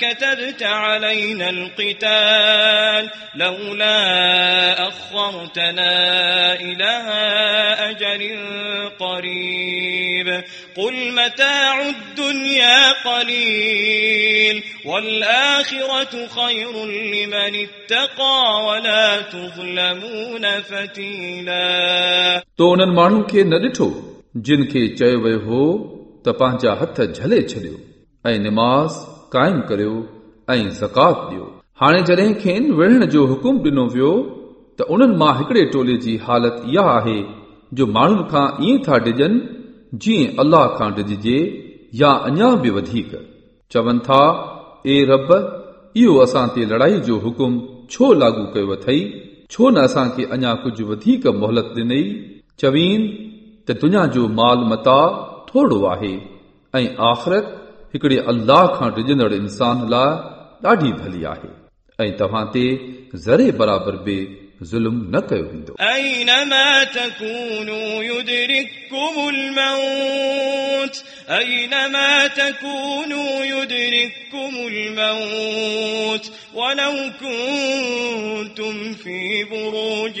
كتبت علينا القتال لولا أخرتنا إلى أجل قريب قل متاع الدنيا قليل والآخرة خير لمن اتقى ولا تظلمون فتيلا तो उन्हनि माण्हुनि खे न ॾिठो जिन खे चयो वियो हो त पंहिंजा हथ झले छॾियो ऐं निमाज़ क़ाइमु करियो ऐं ज़कात ॾियो हाणे जॾहिं खेनि विढ़ण जो हुकुम ॾिनो वियो त उन्हनि मां हिकिड़े टोले जी हालत इहा आहे जो माण्हुनि खां ईअं था डिॼनि जीअं अलाह खां डिॼजे या अञा बि वधीक चवनि था ए रब इहो असां ते लड़ाई जो हुकुम छो लागू कयो अथई छो न असांखे अञा कुझु वधीक मोहलत ॾिनई चवीन त दुनिया जो माल मता थोरो आहे ऐं आख़िरत हिकिड़े अल्लाह खां डिॼंदड़ इंसान लाइ ॾाढी भली आहे ऐं तव्हां ते ज़रे बराबरि बि ज़ुल्म न कयो वेंदो أينما تكونوا يدرككم الموت أينما تكونوا يدرككم الموت ولو كنتم في بروج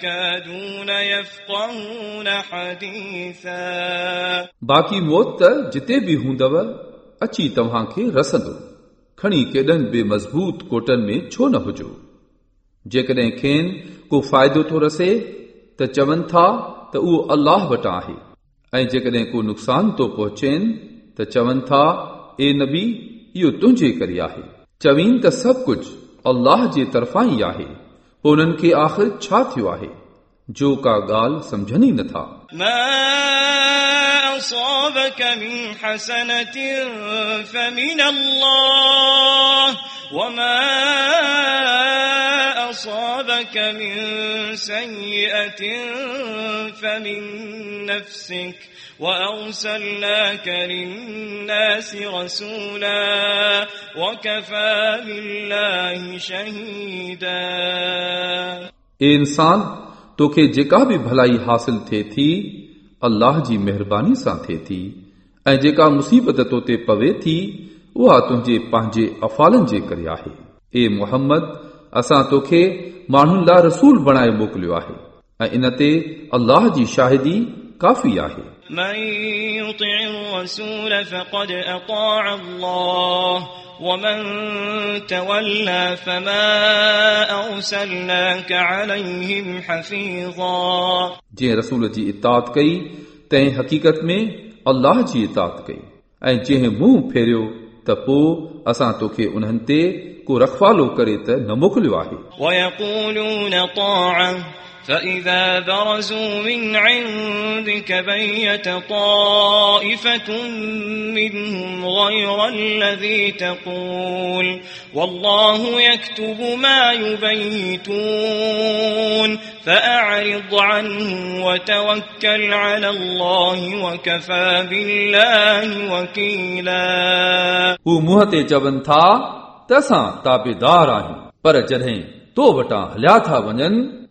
يكادون يفقهون حديثا बाक़ी मौत त जिते बि हूंदव अची तव्हांखे रसंदो खणी केॾनि बि मज़बूत कोटनि में छो न हुजो जेकॾहिं खेनि को फ़ाइदो थो रसे त चवनि था त उहो अलाह वटां आहे ऐं जेकॾहिं को नुक़सान थो पहुचेनि त चवनि था ए नबी इहो तुंहिंजे करे आहे चवीन त सभु कुझु अल्लाह जे तरफ़ां ई आहे पोइ उन्हनि खे आख़िर छा थियो आहे जो का ॻाल्हि सम्झनि ई नथा ما أصابك من حسنة فمن الله وما أصابك من سيئة فمن نفسك وأرسلناك للناس رسولا وكفى بالله شهيدا ए इंसान तोखे जेका बि भलाई हासिल थिए थी अल्लाह जी महिरबानी सां थिए थी ऐं जेका मुसीबत तो ते पवे थी उहा तुंहिंजे पंहिंजे अफ़ालनि जे करे आहे ए मोहम्मद असां तोखे माण्हुनि लाइ रसूल बणाए मोकिलियो आहे ऐं इन ते अल्लाह जी शाहिदी काफ़ी आहे من يطع الرسول فقد أطاع الله ومن تولى فما أرسلناك عليهم حفيظا जंहिं रसूल जी इतात कई तंहिं हक़ीक़त में अल्लाह जी इतात कई ऐं जंहिं मुंहुं फेरियो त पोइ असां तोखे उन्हनि ते को रखवालो करे त न मोकिलियो आहे ويقولون طاعة فإذا برزوا من عندك بيت طائفة منهم غير الذي تقول والله يكتب ما يبيتون فأعرض عنهم وتوكل على الله وكفى بالله وكيلا هو منهن تي چون ٿا تسان تابعدار آهيون پر جڏهن تو وٽان هليا ٿا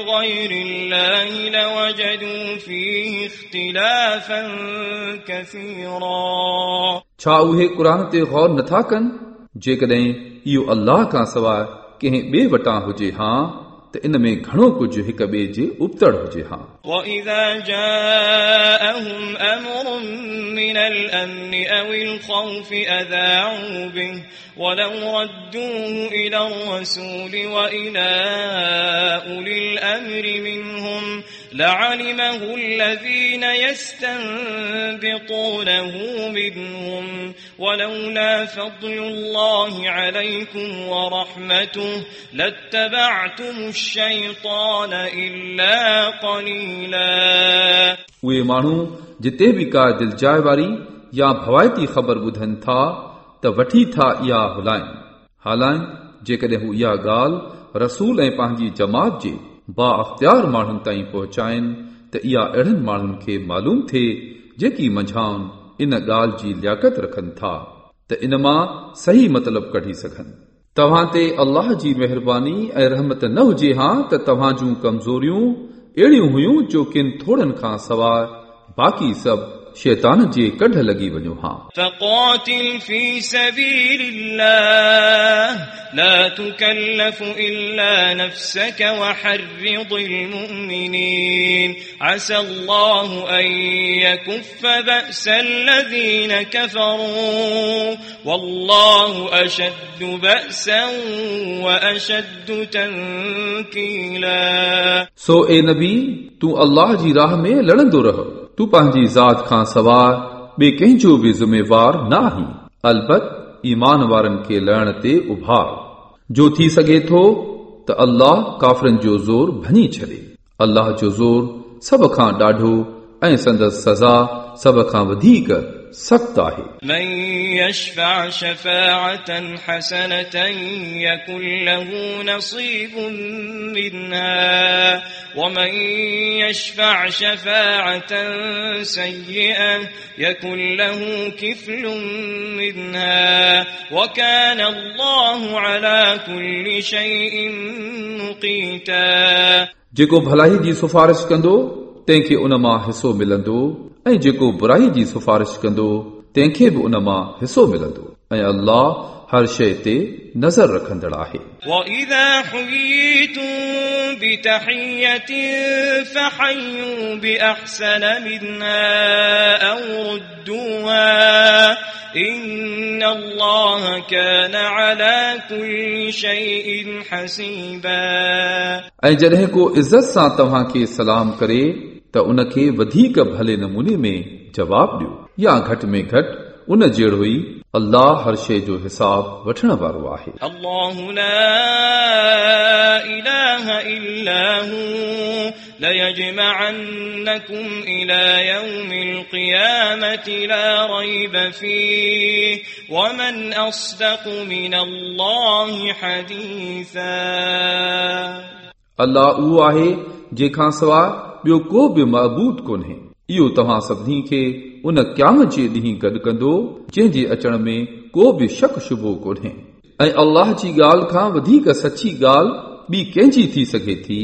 غير الله لوجدوا فيه اختلافا كثيرا छा उहे क़ुर ते गौर नथा कनि जेकॾहिं इहो अलाह खां सवाइ कंहिं ॿिए वटां हुजे हा त इन में घणो कुझु हिक ॿिए जे उबतड़ हुजे हा وإذا جاءهم أمر من الأمن أو الخوف أذاعوا به ولو ردوه إلى الرسول وإلى أولي الأمر منهم لعلمه الذين يستنبطونه منهم ولولا فضل الله عليكم ورحمته لاتبعتم الشيطان إلا قليلا उहे माण्हू जिते बि का दिलजाए वारी या भवाइती ख़बर ॿुधनि था त वठी था इहा हुलाइनि हालांकि जेकॾहिं हू इहा ॻाल्हि रसूल ऐं पंहिंजी जमात जे बा अख़्तियार माण्हुनि ताईं पहुचाइनि त इहा अहिड़नि माण्हुनि खे मालूम थिए जेकी मंझाउनि इन ॻाल्हि जी लियाकत रखनि था त इन मां सही मतिलबु कढी सघनि तव्हां ते अल्लाह जी महिरबानी ऐं रहमत न हुजे हा त तव्हां जूं कमज़ोरियूं अहिड़ियूं हुयूं जो किन थोड़नि खां सवाइ बाक़ी सभु शैतान जे कढ लॻी वञो हा فقاتل في سبيل الله لا تكلف إلا نفسك وحرض المؤمنين عسى الله أن يكف بأس الذين كفروا والله أشد بأسا وأشد تنكيلا सो ए नबी तूं अल्लाह जी राह में लड़ंदो रह तूं पंहिंजी ज़ात खां सवाइ ॿिए कंहिंजो बि ज़िमेवार न आहीं अलबत ईमान वारनि खे लहण ते उभार जो थी सघे थो त अल्लाह काफ़रनि जो ज़ोर भञी छॾे अल्लाह जो ज़ोर सभ खां ॾाढो ऐं संदसि सज़ा सभ खां वधीक सख़्त आहे من يشفع شفاعة حسنة يكن له نصيب منها ومن يشفع شفاعة سيئة يكن له كفل منها وكان الله على كل شيء مقيتا जेको भलाई जी सिफारिश कंदो तंहिंखे उन मां हिसो मिलंदो ऐं जेको बुराई जी सिफारिश कंदो तंहिंखे बि उन मां हिसो मिलंदो ऐं अल्लाह हर शइ ते नज़र रखंदड़ आहे ऐं जॾहिं को इज़त सां तव्हांखे सलाम करे त उन खे वधीक भले नमूने में जवाब ॾियो या घटि में घटि उन जहिड़ो ई अल्लाह हर शइ जो हिसाब वठण वारो आहे الله لا إله إلا هو ليجمعنكم إلى يوم القيامة لا ريب فيه ومن أصدق من الله حديثا अल्लाह उहो आहे जंहिंखां सवाइ ॿियो को बि महबूद कोन्हे इहो तव्हां सभिनी खे उन क़याम जे ॾींहुं गॾु कंदो जंहिं जे अचण में को बि शक शुबो कोन्हे ऐं अल्लाह जी ॻाल्हि खां वधीक सची ॻाल्हि ॿी कंहिंजी थी सघे थी